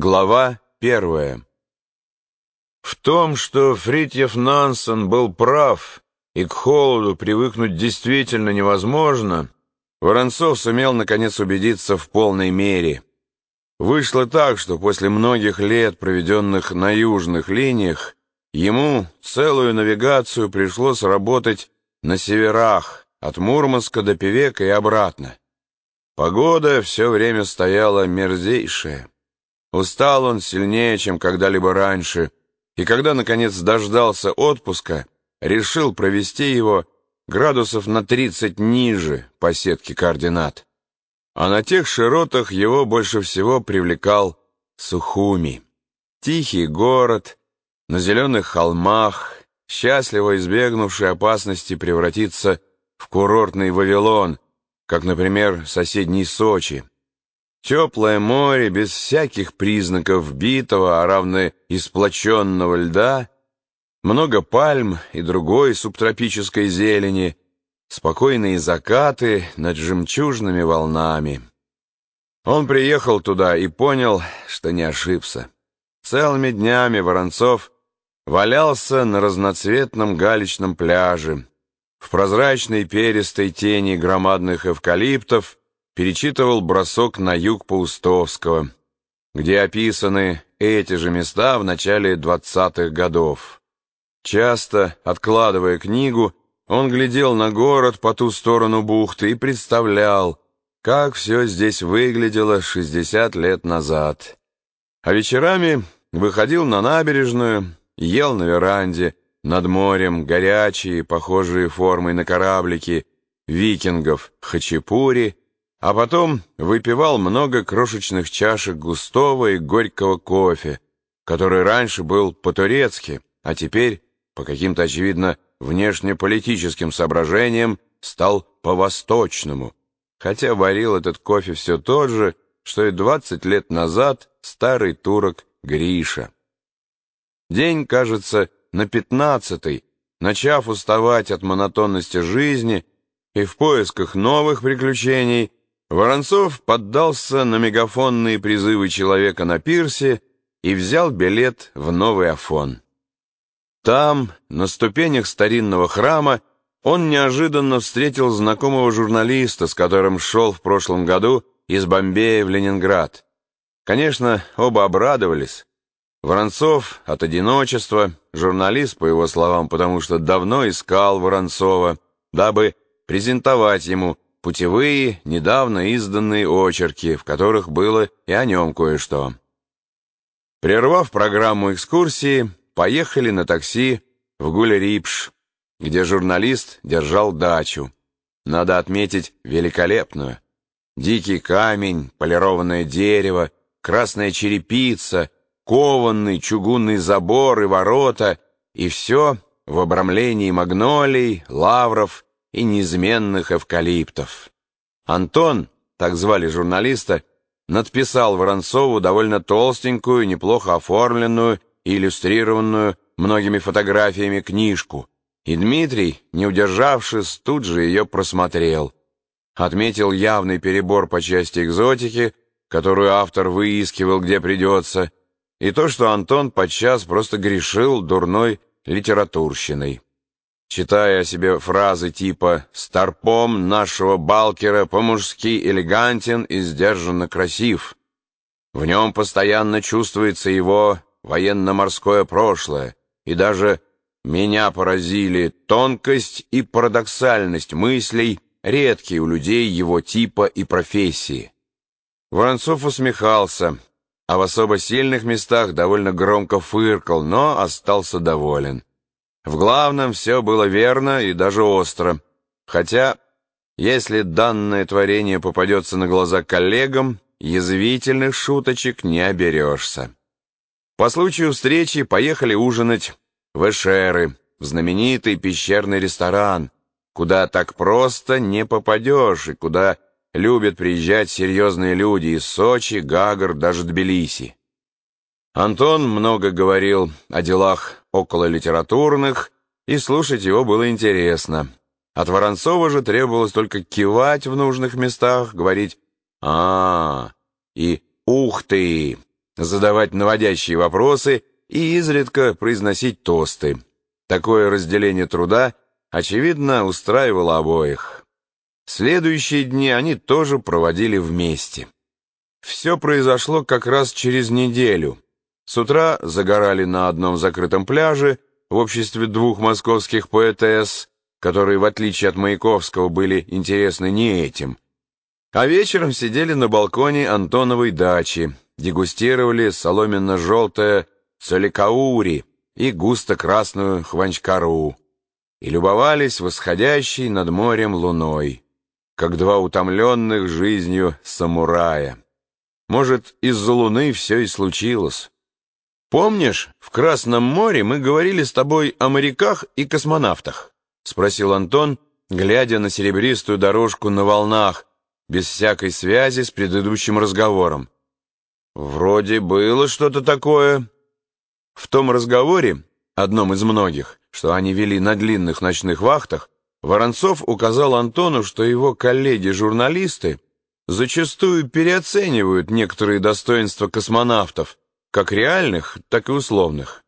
Глава первая. В том, что Фритьев Нансен был прав, и к холоду привыкнуть действительно невозможно, Воронцов сумел наконец убедиться в полной мере. Вышло так, что после многих лет, проведенных на южных линиях, ему целую навигацию пришлось работать на северах, от Мурманска до Певека и обратно. Погода все время стояла мерзейшая. Устал он сильнее, чем когда-либо раньше, и когда, наконец, дождался отпуска, решил провести его градусов на 30 ниже по сетке координат. А на тех широтах его больше всего привлекал Сухуми. Тихий город, на зеленых холмах, счастливо избегнувший опасности превратиться в курортный Вавилон, как, например, соседний Сочи. Теплое море без всяких признаков битого, а равно исплоченного льда, много пальм и другой субтропической зелени, спокойные закаты над жемчужными волнами. Он приехал туда и понял, что не ошибся. Целыми днями Воронцов валялся на разноцветном галечном пляже, в прозрачной перистой тени громадных эвкалиптов, перечитывал бросок на юг Паустовского, где описаны эти же места в начале двадцатых годов. Часто, откладывая книгу, он глядел на город по ту сторону бухты и представлял, как все здесь выглядело 60 лет назад. А вечерами выходил на набережную, ел на веранде, над морем, горячие, похожие формой на кораблики, викингов, хачапури, а потом выпивал много крошечных чашек густого и горького кофе, который раньше был по-турецки, а теперь, по каким-то, очевидно, внешнеполитическим соображениям, стал по-восточному, хотя варил этот кофе все тот же, что и двадцать лет назад старый турок Гриша. День, кажется, на пятнадцатый, начав уставать от монотонности жизни и в поисках новых приключений, Воронцов поддался на мегафонные призывы человека на пирсе и взял билет в Новый Афон. Там, на ступенях старинного храма, он неожиданно встретил знакомого журналиста, с которым шел в прошлом году из Бомбея в Ленинград. Конечно, оба обрадовались. Воронцов от одиночества, журналист, по его словам, потому что давно искал Воронцова, дабы презентовать ему путевые, недавно изданные очерки, в которых было и о нем кое-что. Прервав программу экскурсии, поехали на такси в Гуль-Рипш, где журналист держал дачу. Надо отметить великолепную. Дикий камень, полированное дерево, красная черепица, кованный чугунный забор и ворота, и все в обрамлении магнолий, лавров и неизменных эвкалиптов. Антон, так звали журналиста, надписал Воронцову довольно толстенькую, неплохо оформленную и иллюстрированную многими фотографиями книжку, и Дмитрий, не удержавшись, тут же ее просмотрел. Отметил явный перебор по части экзотики, которую автор выискивал где придется, и то, что Антон подчас просто грешил дурной литературщиной читая о себе фразы типа «Старпом нашего Балкера по-мужски элегантен и сдержанно красив». В нем постоянно чувствуется его военно-морское прошлое, и даже меня поразили тонкость и парадоксальность мыслей, редкие у людей его типа и профессии. Воронцов усмехался, а в особо сильных местах довольно громко фыркал, но остался доволен. В главном все было верно и даже остро. Хотя, если данное творение попадется на глаза коллегам, язвительных шуточек не оберешься. По случаю встречи поехали ужинать в Эшеры, в знаменитый пещерный ресторан, куда так просто не попадешь и куда любят приезжать серьезные люди из Сочи, Гагар, даже Тбилиси. Антон много говорил о делах около литературных, и слушать его было интересно. От Воронцова же требовалось только кивать в нужных местах, говорить «а, -а, -а и «ух ты», задавать наводящие вопросы и изредка произносить тосты. Такое разделение труда, очевидно, устраивало обоих. Следующие дни они тоже проводили вместе. Все произошло как раз через неделю. С утра загорали на одном закрытом пляже в обществе двух московских поэтесс, которые, в отличие от Маяковского, были интересны не этим. А вечером сидели на балконе Антоновой дачи, дегустировали соломенно-желтое соликаури и густо-красную хванчкару и любовались восходящей над морем луной, как два утомленных жизнью самурая. Может, из-за луны все и случилось. Помнишь, в Красном море мы говорили с тобой о моряках и космонавтах? Спросил Антон, глядя на серебристую дорожку на волнах, без всякой связи с предыдущим разговором. Вроде было что-то такое. В том разговоре, одном из многих, что они вели на длинных ночных вахтах, Воронцов указал Антону, что его коллеги-журналисты зачастую переоценивают некоторые достоинства космонавтов, как реальных, так и условных.